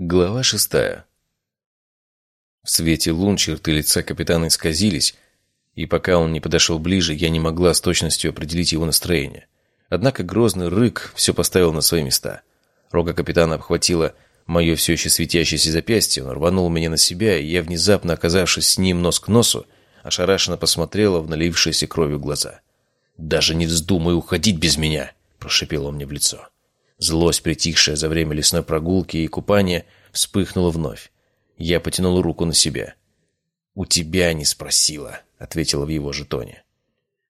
Глава шестая. В свете лун черты лица капитана исказились, и пока он не подошел ближе, я не могла с точностью определить его настроение. Однако грозный рык все поставил на свои места. Рога капитана обхватила мое все еще светящееся запястье, он рванул меня на себя, и я, внезапно оказавшись с ним нос к носу, ошарашенно посмотрела в налившиеся кровью глаза. «Даже не вздумай уходить без меня!» – прошипел он мне в лицо. Злость, притихшая за время лесной прогулки и купания, вспыхнула вновь. Я потянул руку на себя. «У тебя не спросила», — ответила в его жетоне.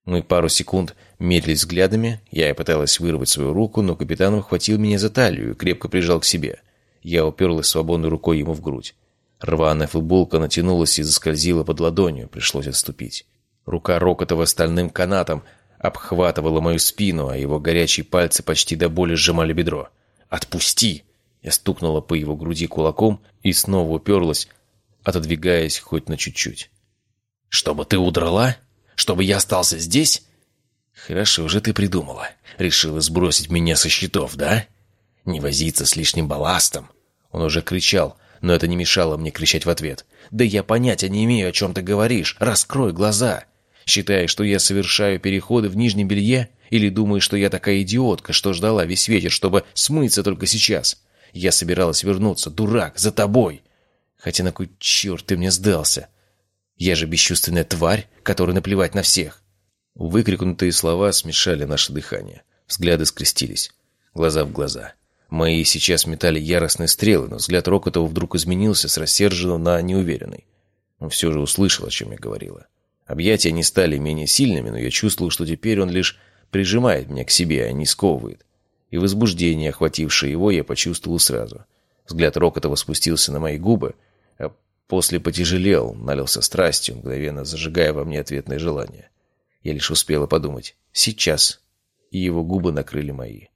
Мы пару секунд медлили взглядами, я и пыталась вырвать свою руку, но капитан ухватил меня за талию и крепко прижал к себе. Я уперлась свободной рукой ему в грудь. Рваная футболка натянулась и заскользила под ладонью, пришлось отступить. Рука Рокотова стальным канатом обхватывала мою спину, а его горячие пальцы почти до боли сжимали бедро. «Отпусти!» Я стукнула по его груди кулаком и снова уперлась, отодвигаясь хоть на чуть-чуть. «Чтобы ты удрала? Чтобы я остался здесь?» «Хорошо же ты придумала. Решила сбросить меня со счетов, да? Не возиться с лишним балластом». Он уже кричал, но это не мешало мне кричать в ответ. «Да я понятия не имею, о чем ты говоришь. Раскрой глаза!» Считаешь, что я совершаю переходы в нижнем белье? Или думаешь, что я такая идиотка, что ждала весь вечер, чтобы смыться только сейчас? Я собиралась вернуться, дурак, за тобой. Хотя на кой черт ты мне сдался? Я же бесчувственная тварь, которой наплевать на всех. Выкрикнутые слова смешали наше дыхание. Взгляды скрестились. Глаза в глаза. Мои сейчас метали яростные стрелы, но взгляд Рокотова вдруг изменился с рассерженного на неуверенный. Он все же услышал, о чем я говорила. Объятия не стали менее сильными, но я чувствовал, что теперь он лишь прижимает меня к себе, а не сковывает. И возбуждение, охватившее его, я почувствовал сразу. Взгляд Рокотова спустился на мои губы, а после потяжелел, налился страстью, мгновенно зажигая во мне ответное желание. Я лишь успела подумать «сейчас», и его губы накрыли мои.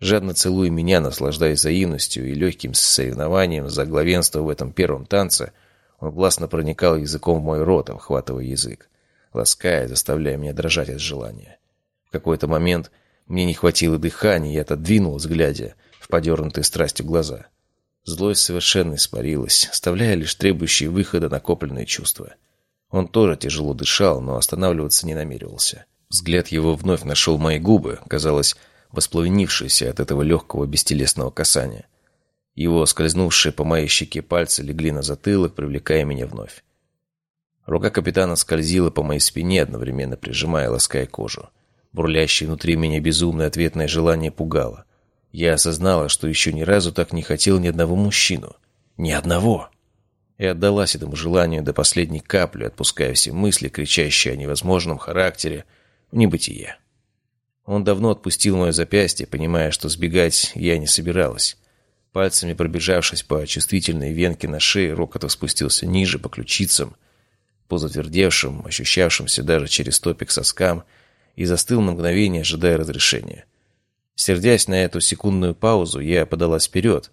Жадно целуя меня, наслаждаясь взаимностью и легким соревнованием за главенство в этом первом танце – он властно проникал языком в мой рот, обхватывая язык, лаская, заставляя меня дрожать от желания. В какой-то момент мне не хватило дыхания, и я отодвинулась, глядя в подернутые страстью глаза. Злость совершенно испарилась, оставляя лишь требующие выхода накопленные чувства. Он тоже тяжело дышал, но останавливаться не намеревался. Взгляд его вновь нашел мои губы, казалось, воспламенившиеся от этого легкого бестелесного касания. Его скользнувшие по моей щеке пальцы легли на затылок, привлекая меня вновь. Рука капитана скользила по моей спине, одновременно прижимая, лаская кожу. Бурлящее внутри меня безумное ответное желание пугало. Я осознала, что еще ни разу так не хотел ни одного мужчину. Ни одного! И отдалась этому желанию до последней капли, отпуская все мысли, кричащие о невозможном характере, в небытие. Он давно отпустил мое запястье, понимая, что сбегать я не собиралась. Пальцами пробежавшись по чувствительной венке на шее, Рокотов спустился ниже, по ключицам, по затвердевшим, ощущавшимся даже через топик соскам, и застыл на мгновение, ожидая разрешения. Сердясь на эту секундную паузу, я подалась вперед,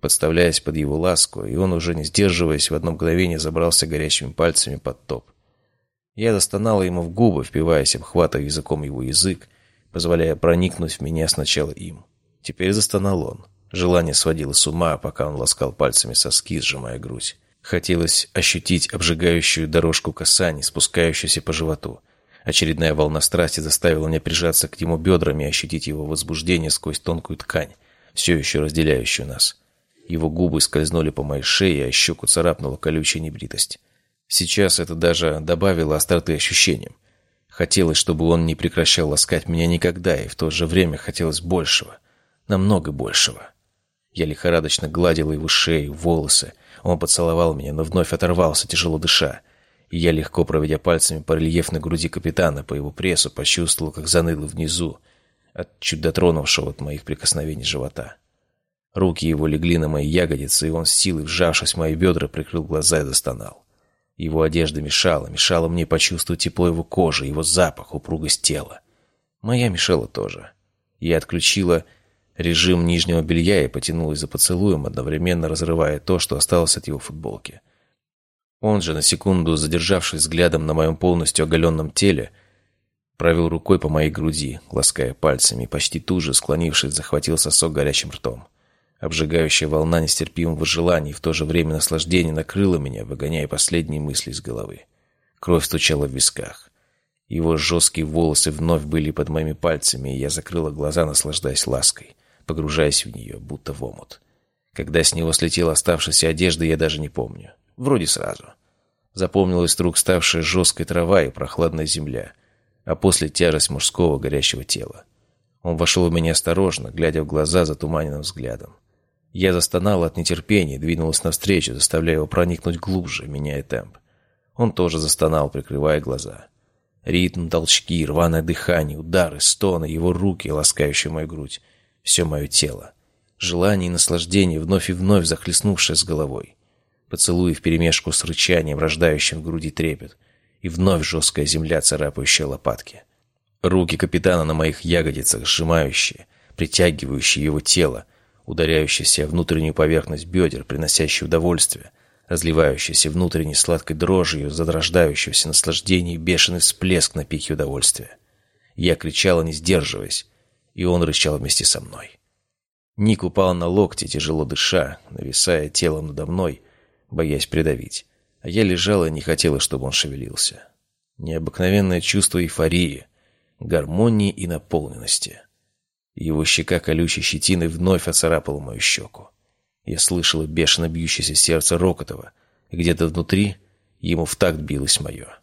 подставляясь под его ласку, и он, уже не сдерживаясь, в одно мгновение забрался горячими пальцами под топ. Я застонала ему в губы, впиваясь, обхватывая языком его язык, позволяя проникнуть в меня сначала им. Теперь застонал он. Желание сводило с ума, пока он ласкал пальцами соски, сжимая грудь. Хотелось ощутить обжигающую дорожку касаний, спускающуюся по животу. Очередная волна страсти заставила меня прижаться к нему бедрами и ощутить его возбуждение сквозь тонкую ткань, все еще разделяющую нас. Его губы скользнули по моей шее, а щеку царапнула колючая небритость. Сейчас это даже добавило остроты ощущениям. Хотелось, чтобы он не прекращал ласкать меня никогда, и в то же время хотелось большего. Намного большего. Я лихорадочно гладила его шею, волосы. Он поцеловал меня, но вновь оторвался, тяжело дыша. И я, легко проведя пальцами по рельефной груди капитана, по его прессу, почувствовал, как заныло внизу, от чуть дотронувшего от моих прикосновений живота. Руки его легли на мои ягодицы, и он с силой, вжавшись в мои бедра, прикрыл глаза и застонал. Его одежда мешала, мешала мне почувствовать тепло его кожи, его запах, упругость тела. Моя мешала тоже. Я отключила режим нижнего белья и потянулась за поцелуем, одновременно разрывая то, что осталось от его футболки. Он же, на секунду задержавшись взглядом на моем полностью оголенном теле, провел рукой по моей груди, лаская пальцами, почти тут же, склонившись, захватил сосок горячим ртом. Обжигающая волна нестерпимого желания и в то же время наслаждения накрыла меня, выгоняя последние мысли из головы. Кровь стучала в висках. Его жесткие волосы вновь были под моими пальцами, и я закрыла глаза, наслаждаясь лаской, погружаясь в нее, будто в омут. Когда с него слетела оставшаяся одежда, я даже не помню. Вроде сразу. Запомнилась вдруг ставшая жесткой трава и прохладная земля, а после тяжесть мужского горящего тела. Он вошел в меня осторожно, глядя в глаза затуманенным взглядом. Я застонала от нетерпения, двинулась навстречу, заставляя его проникнуть глубже, меняя темп. Он тоже застонал, прикрывая глаза. Ритм, толчки, рваное дыхание, удары, стоны, его руки, ласкающие мою грудь. Все мое тело. Желание и наслаждение, вновь и вновь захлестнувшее с головой. Поцелуи вперемешку с рычанием, рождающим в груди трепет. И вновь жесткая земля, царапающая лопатки. Руки капитана на моих ягодицах, сжимающие, притягивающие его тело, ударяющиеся внутреннюю поверхность бедер, приносящие удовольствие, разливающийся внутренней сладкой дрожью, задрождающегося наслаждения и бешеный всплеск на пике удовольствия. Я кричала, не сдерживаясь, и он рычал вместе со мной. Ник упал на локти, тяжело дыша, нависая телом надо мной, боясь придавить. А я лежала и не хотела, чтобы он шевелился. Необыкновенное чувство эйфории, гармонии и наполненности. Его щека колючей щетиной вновь оцарапала мою щеку. Я слышала бешено бьющееся сердце Рокотова, и где-то внутри ему в такт билось мое.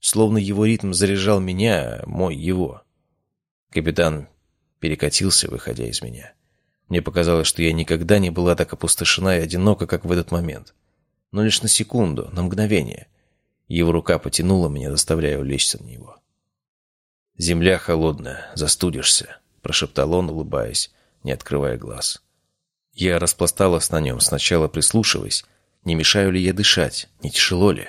Словно его ритм заряжал меня, а мой его. Капитан перекатился, выходя из меня. Мне показалось, что я никогда не была так опустошена и одинока, как в этот момент. Но лишь на секунду, на мгновение. Его рука потянула меня, заставляя улечься на него. «Земля холодная, застудишься», — прошептал он, улыбаясь, не открывая глаз. Я распласталась на нем, сначала прислушиваясь, не мешаю ли я дышать, не тяжело ли.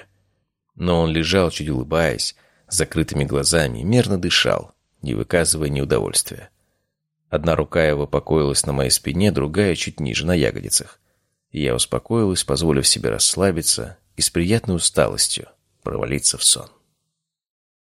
Но он лежал, чуть улыбаясь, с закрытыми глазами, мерно дышал, не выказывая неудовольствия. Одна рука его покоилась на моей спине, другая чуть ниже, на ягодицах. Я успокоилась, позволив себе расслабиться и с приятной усталостью провалиться в сон.